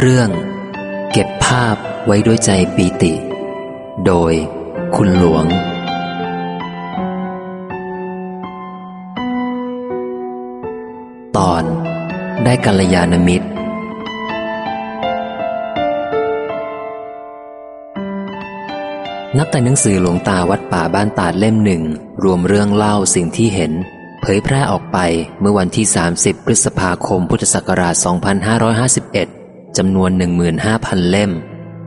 เรื่อง เก็บภาพไว้ด้วยใจปีติ โดยคุณหลวง ตอน ได้กัลยาณมิตร นับแต่หนังสือหลวงตาวัดป่าบ้านตาดเล่มหนึ่ง รวมเรื่องเล่าสิ่งที่เห็น เผยแพร่ออกไปเมื่อวันที่ 30 พฤษภาคมพุทธศักราช 2551 จำนวน 15,000 เล่ม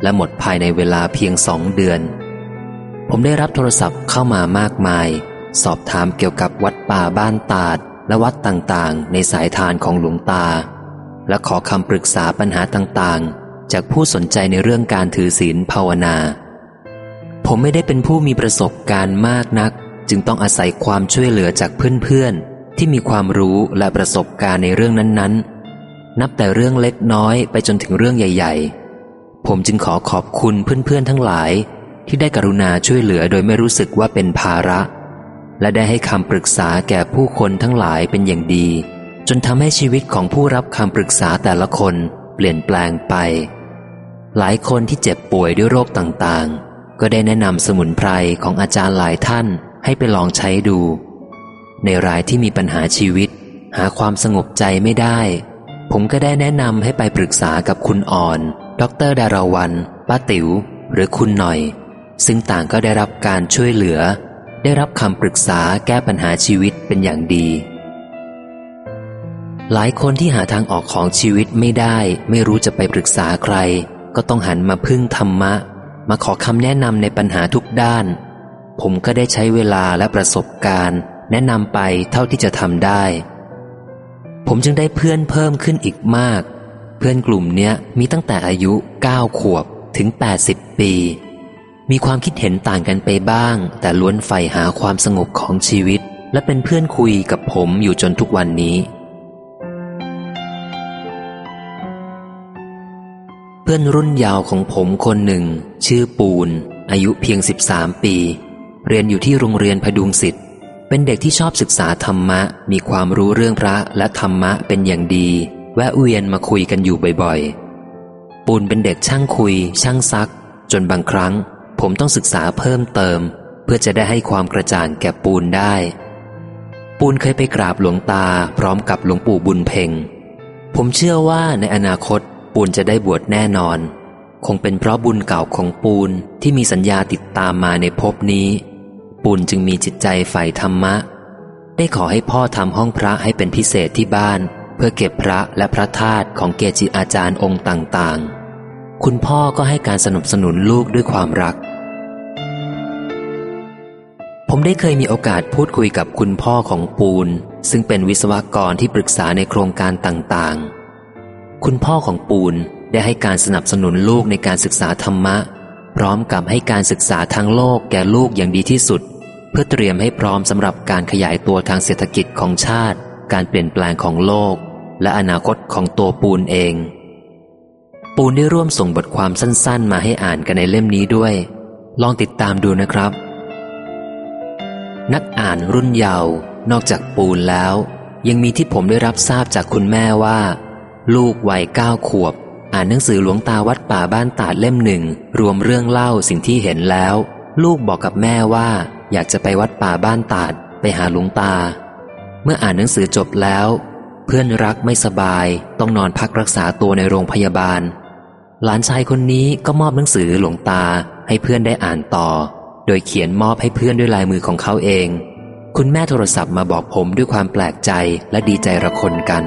และหมดภายในเวลาเพียงสองเดือน ผมได้รับโทรศัพท์เข้ามามากมาย สอบถามเกี่ยวกับวัดป่าบ้านตาด และวัดต่างๆ ในสายทานของหลวงตา และขอคำปรึกษาปัญหาต่างๆ จากผู้สนใจในเรื่องการถือศีลภาวนา ผมไม่ได้เป็นผู้มีประสบการณ์มากนัก จึงต้องอาศัยความช่วยเหลือจากเพื่อนๆที่มีความรู้และประสบการณ์ในเรื่องนั้นๆ นับแต่เรื่องเล็กน้อยไปจนถึงเรื่องใหญ่ ๆ ผมจึงขอขอบคุณเพื่อนๆทั้งหลาย ที่ได้กรุณาช่วยเหลือโดยไม่รู้สึกว่าเป็นภาระ และได้ให้คำปรึกษาแก่ผู้คนทั้งหลายเป็นอย่างดี จนทำให้ชีวิตของผู้รับคำปรึกษาแต่ละคนเปลี่ยนแปลงไป หลายคนที่เจ็บป่วยด้วยโรคต่างๆ ก็ได้แนะนำสมุนไพรของอาจารย์หลายท่านให้ไปลองใช้ดู ในรายที่มีปัญหาชีวิต หาความสงบใจไม่ได้ ผมก็ได้แนะนำให้ไปปรึกษากับคุณอ่อน ดรดาราวันป้าติ๋ว หรือคุณหน่อย ซึ่งต่างก็ได้รับการช่วยเหลือ ได้รับคำปรึกษาแก้ปัญหาชีวิตเป็นอย่างดี หลายคนที่หาทางออกของชีวิตไม่ได้ ไม่รู้จะไปปรึกษาใคร ก็ต้องหันมาพึ่งธรรมะ มาขอคำแนะนำในปัญหาทุกด้าน ผมก็ได้ใช้เวลาและประสบการณ์ แนะนำไปเท่าที่จะทำได้ ผมจึงได้เพื่อนเพิ่มขึ้นอีกมาก เพื่อนกลุ่มเนี้ยมีตั้งแต่อายุ 9 ขวบถึง 80 ปี มีความคิดเห็นต่างกันไปบ้าง แต่ล้วนใฝ่หาความสงบของชีวิต และเป็นเพื่อนคุยกับผมอยู่จนทุกวันนี้ เพื่อนรุ่นยาวของผมคนหนึ่ง ชื่อปูน อายุเพียง 13 ปี เรียนอยู่ที่โรงเรียนพดุงศิษย์ เป็นเด็กที่ชอบศึกษาธรรมะ มีความรู้เรื่องพระและธรรมะเป็นอย่างดี แวะเวียนมาคุยกันอยู่บ่อยๆ ปูนเป็นเด็กช่างคุย ช่างซัก จนบางครั้ง ผมต้องศึกษาเพิ่มเติม เพื่อจะได้ให้ความกระจ่างแก่ปูนได้ ปูนเคยไปกราบหลวงตาพร้อมกับหลวงปู่บุญเพ่งผมเชื่อว่าในอนาคตปูนจะได้บวชแน่นอน คงเป็นเพราะบุญเก่าของปูนที่มีสัญญาติดตามมาในภพนี้ ปูนจึงมีจิตใจใฝ่ธรรมะ ได้ขอให้พ่อทำห้องพระให้เป็นพิเศษที่บ้าน เพื่อเก็บพระและพระธาตุของเกจิอาจารย์องค์ต่างๆ คุณพ่อก็ให้การสนับสนุนลูกด้วยความรัก ผมได้เคยมีโอกาสพูดคุยกับคุณพ่อของปูน ซึ่งเป็นวิศวกรที่ปรึกษาในโครงการต่างๆ คุณพ่อของปูนได้ให้การสนับสนุนลูกในการศึกษาธรรมะ พร้อมกับให้การศึกษาทางโลกแก่ลูกอย่างดีที่สุด เพื่อเตรียมให้พร้อมสำหรับการขยายตัวทางเศรษฐกิจของชาติ การเปลี่ยนแปลงของโลก และอนาคตของตัวปูนเอง ปูนได้ร่วมส่งบทความสั้นๆ มาให้อ่านกันในเล่มนี้ด้วย ลองติดตามดูนะครับ นักอ่านรุ่นเยาว์นอกจากปูนแล้ว ยังมีที่ผมได้รับทราบจากคุณแม่ว่า ลูกวัยเก้าขวบ อ่านหนังสือหลวงตาวัดป่าบ้านตาดเล่มหนึ่ง รวมเรื่องเล่าสิ่งที่เห็นแล้ว ลูกบอกกับแม่ว่า อยากจะไปวัดป่าบ้านตาดไปหาหลวงตา เมื่ออ่านหนังสือจบแล้ว เพื่อนรักไม่สบาย ต้องนอนพักรักษาตัวในโรงพยาบาล หลานชายคนนี้ก็มอบหนังสือหลวงตาให้เพื่อนได้อ่านต่อ โดยเขียนมอบให้เพื่อนด้วยลายมือของเขาเอง คุณแม่โทรศัพท์มาบอกผมด้วยความแปลกใจและดีใจระคนกัน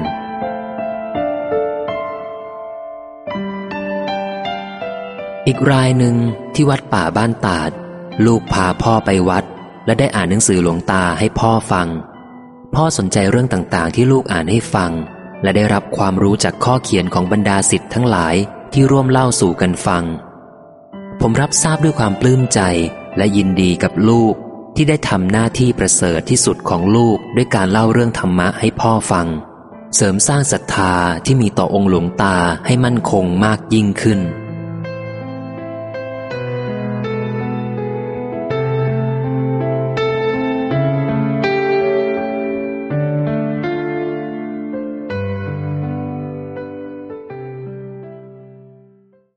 อีกรายหนึ่งที่วัดป่าบ้านตาด ลูกพาพ่อไปวัด และได้อ่านหนังสือหลวงตาให้พ่อฟัง พ่อสนใจเรื่องต่างๆ ที่ลูกอ่านให้ฟัง และได้รับความรู้จากข้อเขียนของบรรดาสิทธิ์ทั้งหลายที่ร่วมเล่าสู่กันฟัง ผมรับทราบด้วยความปลื้มใจและยินดีกับลูกที่ได้ทำหน้าที่ประเสริฐที่สุดของลูกด้วยการเล่าเรื่องธรรมะให้พ่อฟัง เสริมสร้างศรัทธาที่มีต่อองค์หลวงตาให้มั่นคงมากยิ่งขึ้น